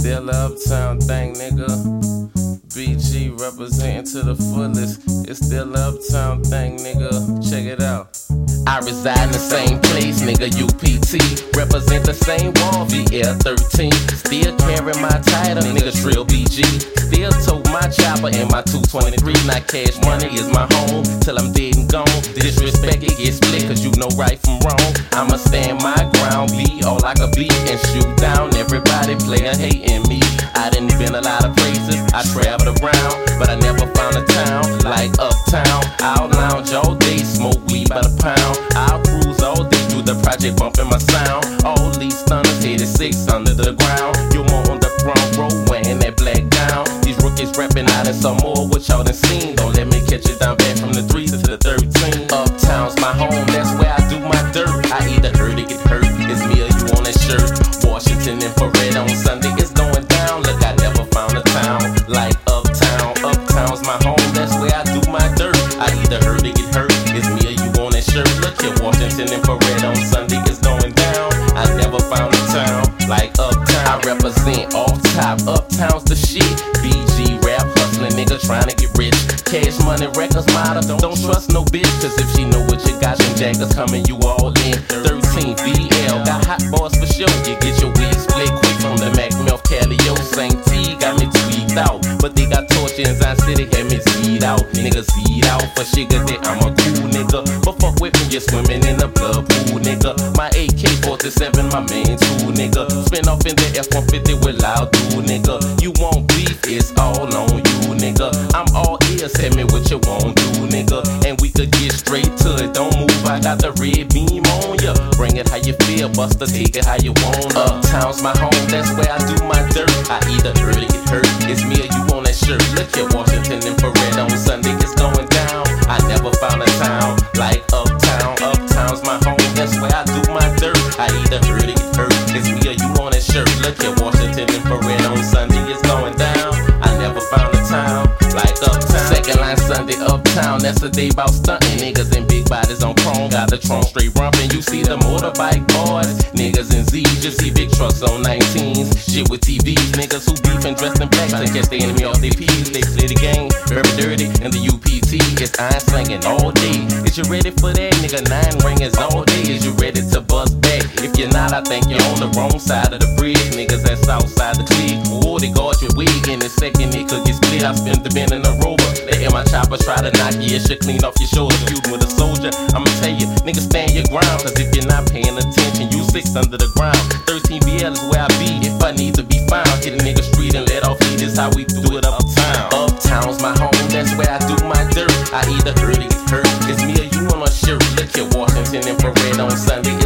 still uptown thing, nigga. BG representing to the fullest. It's still uptown thing, nigga. Check it out. I reside in the same place, nigga. UPT. Represent the same wall, VL13. Still carry my title, nigga. Trill BG. Still tote my chopper in my 223. Not cash money is my home till I'm dead and gone. Disrespect it gets split, cause you know right from wrong. I'ma stand my ground, be all I could be, and shoot down everybody playin' hating me. I done been a lot of places, I traveled around, but I never found a town Six under the ground. You more on the front row wearing that black gown. These rookies rapping out and some more, what y'all done seen. Don't let me catch it down back from the threes to the 13. Uptown's my home, that's where I do my dirt. I either hurt or get hurt. It's me or you on that shirt. Washington and infrared on Sunday, it's going down. Look, I never found a town like Uptown. Uptown's my home, that's where I do my dirt. I either hurt or get hurt. It's me or you on that shirt. Look here, Washington and infrared on Sunday. Trying to get rich. Cash money records model. Don't, don't trust no bitch, cause if she know what you got, them jackers coming, you all in. 13 VL, got hot boys for sure. You get your weed split quick from the Mac Milk Calio. St. T got me tweaked out. But they got torture in Zion City, had me seed out. Nigga seed out for sugar that I'm a cool nigga. But fuck with me, you're swimming in the blood pool, nigga. My AK 47, my main tool, nigga. Spin off in the F 150 with loud dude, nigga. You won't beef, it's all on you, nigga. I'm all ears, tell me what you want do, nigga. And we could get straight to it. Don't move, I got the red beam on ya. Bring it how you feel, buster, take it how you want. Uptown's my home, that's where I do my dirt. I either early get hurt, it's me or That's the day about stunting. Niggas in big bodies on chrome, got the trunk straight rumpin'. You see the motorbike boys, niggas in Z's, you see big trucks on 19s. Shit with TVs, niggas who beef and dressed in blacks to catch the enemy off their P's. They play the game, very dirty, and the UPT is iron slinging all day. Is you ready for that, nigga? Nine ringers all day. Is you ready to bust back? If you're not, I think you're on the wrong side of the bridge. Niggas that's outside the clique. Or they guard your wig in a second, it could get split. I spent the bin in a rover. Letting my chopper try to knock your shit clean off your shoulder. Feuding with a soldier. I'ma tell you, nigga, stand your ground. Cause if you're not paying attention, you six under the ground. 13 BL is where I be if I need to be found. Hit a nigga street and let off heat. This how we do it uptown. Uptown's my home, that's where I do my dirt. I either get hurt. It's me or you on a shirt. Look at Washington infrared on Sunday.